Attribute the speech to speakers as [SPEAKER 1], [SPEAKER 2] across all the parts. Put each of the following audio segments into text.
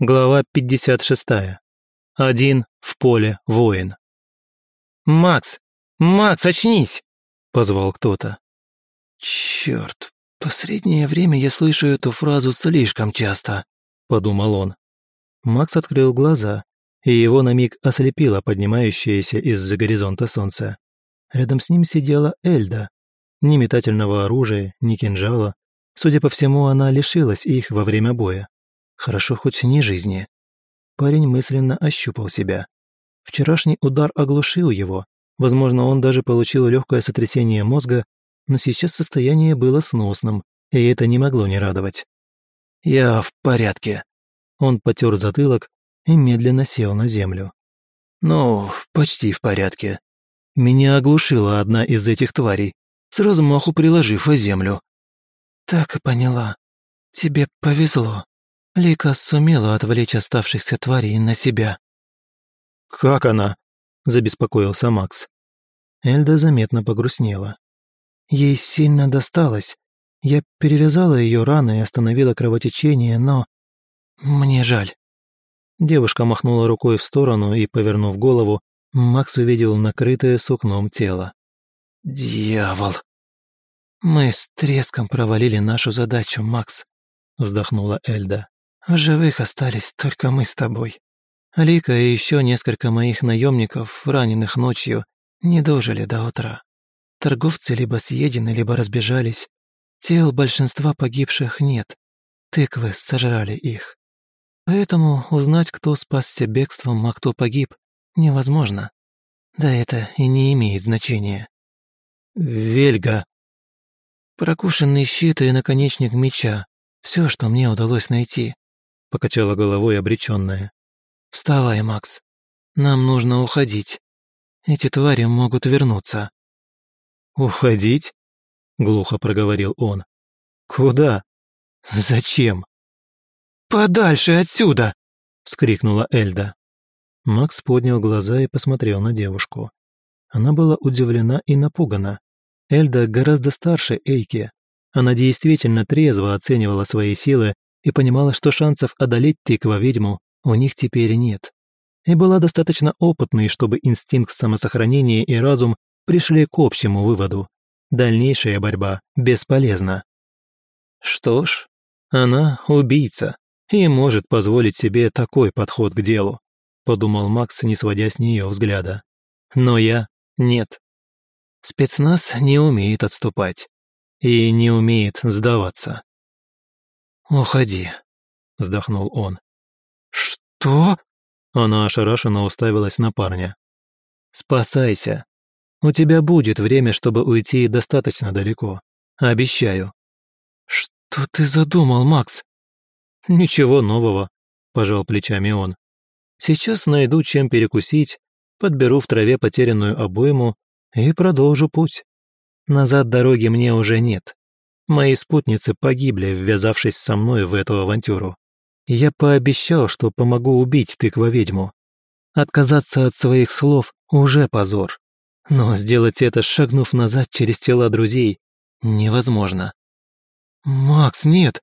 [SPEAKER 1] Глава 56. Один в поле воин. «Макс! Макс, очнись!» – позвал кто-то.
[SPEAKER 2] «Черт, последнее время я слышу эту фразу слишком часто», – подумал он.
[SPEAKER 1] Макс открыл глаза, и его на миг ослепило поднимающееся из-за горизонта солнце. Рядом с ним сидела Эльда. Ни метательного оружия, ни кинжала. Судя по всему, она лишилась их во время боя. Хорошо хоть не жизни. Парень мысленно ощупал себя. Вчерашний удар оглушил его. Возможно, он даже получил легкое сотрясение мозга, но сейчас состояние было сносным, и это не могло не радовать.
[SPEAKER 2] «Я в порядке».
[SPEAKER 1] Он потер затылок и медленно сел на землю.
[SPEAKER 2] «Ну, почти в порядке. Меня оглушила одна из этих тварей, с размаху приложив о землю».
[SPEAKER 3] «Так и поняла. Тебе повезло», Лика сумела отвлечь оставшихся тварей на себя.
[SPEAKER 1] «Как она?» – забеспокоился Макс. Эльда заметно погрустнела.
[SPEAKER 3] Ей сильно досталось. Я перевязала ее раны и остановила кровотечение, но... Мне жаль.
[SPEAKER 1] Девушка махнула рукой в сторону и, повернув голову, Макс увидел накрытое сукном тело.
[SPEAKER 2] «Дьявол!»
[SPEAKER 3] «Мы с треском провалили нашу задачу, Макс», — вздохнула Эльда. В живых остались только мы с тобой. Лика и еще несколько моих наемников, раненых ночью, не дожили до утра. Торговцы либо съедены, либо разбежались. Тел большинства погибших нет. Тыквы сожрали их. Поэтому узнать, кто спасся бегством, а кто погиб, невозможно. Да это и не имеет значения.
[SPEAKER 1] Вельга.
[SPEAKER 3] Прокушенный щит и наконечник меча. Все, что мне удалось найти
[SPEAKER 1] покачала головой обреченная.
[SPEAKER 3] «Вставай, Макс. Нам нужно уходить. Эти твари могут вернуться».
[SPEAKER 1] «Уходить?» — глухо проговорил он. «Куда? Зачем?»
[SPEAKER 2] «Подальше отсюда!» — вскрикнула Эльда.
[SPEAKER 1] Макс поднял глаза и посмотрел на девушку. Она была удивлена и напугана. Эльда гораздо старше Эйки. Она действительно трезво оценивала свои силы и понимала, что шансов одолеть тыква-ведьму у них теперь нет. И была достаточно опытной, чтобы инстинкт самосохранения и разум пришли к общему выводу. Дальнейшая борьба бесполезна. Что ж, она убийца и может позволить себе такой подход к делу, подумал Макс, не сводя с нее взгляда. Но я нет. Спецназ не умеет отступать и не умеет сдаваться.
[SPEAKER 3] «Уходи», —
[SPEAKER 1] вздохнул он.
[SPEAKER 2] «Что?»
[SPEAKER 1] Она ошарашенно уставилась на парня. «Спасайся. У тебя будет время, чтобы уйти достаточно далеко. Обещаю».
[SPEAKER 3] «Что ты задумал, Макс?»
[SPEAKER 1] «Ничего нового», — пожал плечами он. «Сейчас найду, чем перекусить, подберу в траве потерянную обойму и продолжу путь. Назад дороги мне уже нет. Мои спутницы погибли, ввязавшись со мной в эту авантюру. Я пообещал, что помогу убить тыква-ведьму. Отказаться от своих слов уже позор. Но сделать это, шагнув назад через тела друзей, невозможно.
[SPEAKER 3] «Макс, нет!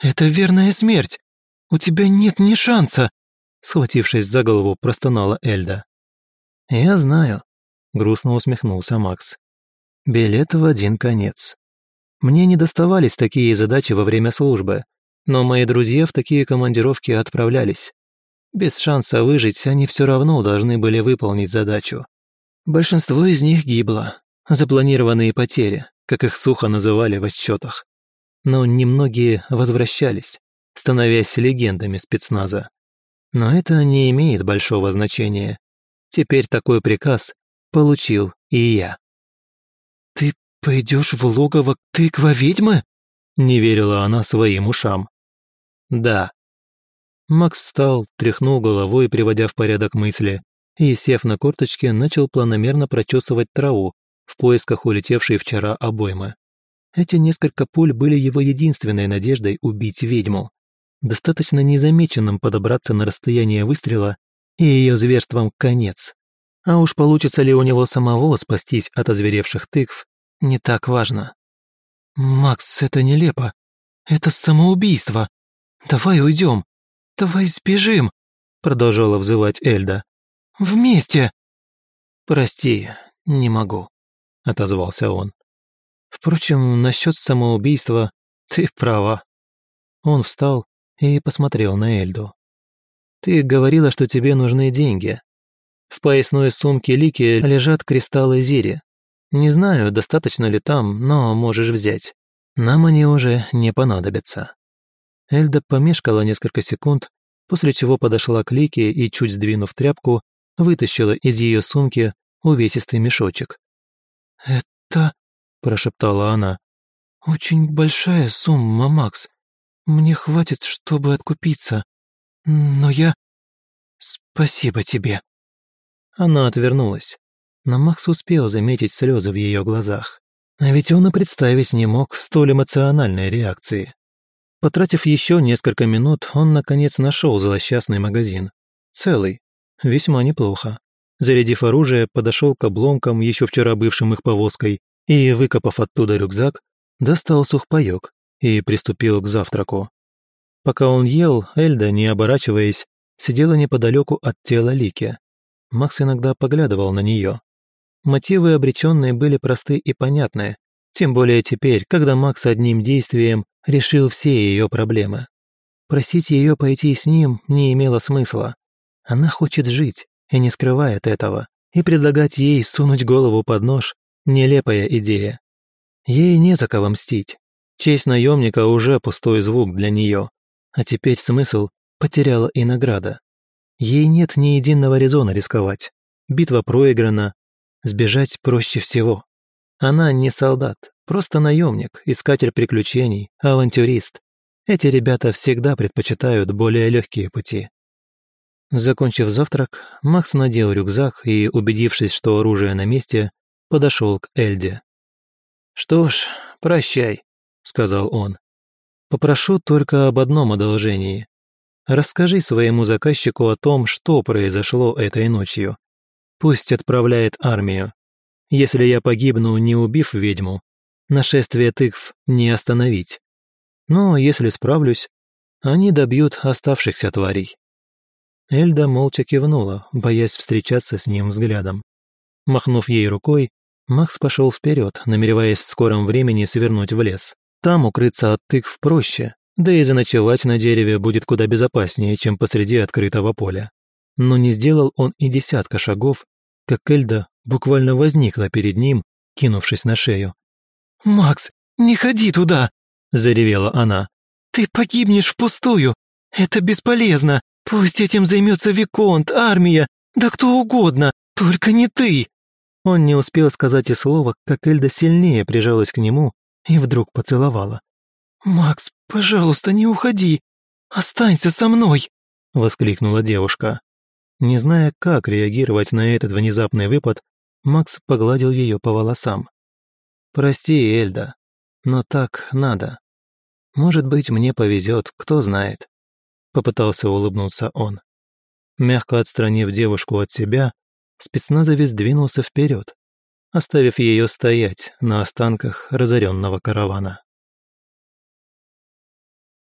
[SPEAKER 3] Это верная смерть! У тебя нет ни шанса!»
[SPEAKER 1] Схватившись за голову, простонала Эльда. «Я знаю», — грустно усмехнулся Макс. «Билет в один конец. Мне не доставались такие задачи во время службы, но мои друзья в такие командировки отправлялись. Без шанса выжить они все равно должны были выполнить задачу. Большинство из них гибло. Запланированные потери, как их сухо называли в отчетах. Но немногие возвращались, становясь легендами спецназа. Но это не имеет большого значения. Теперь такой приказ получил и я.
[SPEAKER 3] «Ты «Пойдешь в логово тыква-ведьмы?»
[SPEAKER 1] Не верила она своим ушам. «Да». Макс встал, тряхнул головой, приводя в порядок мысли, и, сев на корточки, начал планомерно прочесывать траву в поисках улетевшей вчера обоймы. Эти несколько пуль были его единственной надеждой убить ведьму. Достаточно незамеченным подобраться на расстояние выстрела, и ее зверством конец. А уж получится ли у него самого спастись от озверевших тыкв, не так важно.
[SPEAKER 3] «Макс, это нелепо. Это самоубийство. Давай уйдем. «Давай сбежим!» — продолжала взывать Эльда. «Вместе!» «Прости, не могу», — отозвался он. «Впрочем, насчет самоубийства ты права». Он встал и посмотрел на Эльду. «Ты говорила, что тебе нужны деньги. В поясной сумке Лики лежат кристаллы Зири. Не знаю, достаточно ли там, но можешь взять. Нам они уже не понадобятся». Эльда помешкала несколько секунд, после чего подошла к Лике и, чуть сдвинув тряпку, вытащила из ее сумки увесистый мешочек. «Это...» – прошептала она. «Очень большая сумма, Макс. Мне хватит, чтобы откупиться. Но я... Спасибо тебе». Она отвернулась, но Макс успел заметить слезы в ее глазах. А ведь он и представить не мог столь эмоциональной реакции. Потратив еще несколько минут, он наконец нашел злосчастный магазин. Целый. Весьма неплохо. Зарядив оружие, подошел к обломкам, еще вчера бывшим их повозкой, и, выкопав оттуда рюкзак, достал сухпайок и приступил к завтраку. Пока он ел, Эльда, не оборачиваясь, сидела неподалеку от тела Лики. Макс иногда поглядывал на нее. Мотивы обреченной были просты и понятны, тем более теперь, когда Макс одним действием решил все ее проблемы. Просить ее пойти с ним не имело смысла. Она хочет жить и не скрывает этого, и предлагать ей сунуть голову под нож – нелепая идея. Ей не за кого мстить. Честь наемника уже пустой звук для нее, а теперь смысл потеряла и награда. Ей нет ни единого резона рисковать. Битва проиграна, Сбежать проще всего. Она не солдат, просто наемник, искатель приключений, авантюрист. Эти ребята всегда предпочитают более легкие пути. Закончив завтрак, Макс надел рюкзак и, убедившись, что оружие на месте, подошел к Эльде. «Что ж, прощай», — сказал он. «Попрошу только об одном одолжении. Расскажи своему заказчику о том, что произошло этой ночью. Пусть отправляет армию. Если я погибну, не убив ведьму, нашествие тыкв не остановить. Но если справлюсь, они добьют оставшихся тварей». Эльда молча кивнула, боясь встречаться с ним взглядом. Махнув ей рукой, Макс пошел вперед, намереваясь в скором времени свернуть в лес. Там укрыться от тыкв проще, да и заночевать на дереве будет куда безопаснее, чем посреди открытого поля. Но не сделал он и десятка шагов, как Эльда буквально возникла перед ним, кинувшись на шею. «Макс, не ходи туда!» – заревела она. «Ты погибнешь впустую! Это бесполезно! Пусть этим займется Виконт, армия, да кто угодно, только не ты!» Он не успел сказать и слова, как Эльда сильнее прижалась к нему и вдруг поцеловала. «Макс, пожалуйста, не уходи! Останься со мной!» – воскликнула девушка. Не зная, как реагировать на этот внезапный выпад, Макс погладил ее по волосам. «Прости, Эльда, но так надо. Может быть, мне повезет, кто знает». Попытался улыбнуться он. Мягко отстранив девушку от себя, спецназовец двинулся вперед, оставив ее стоять на останках разоренного каравана.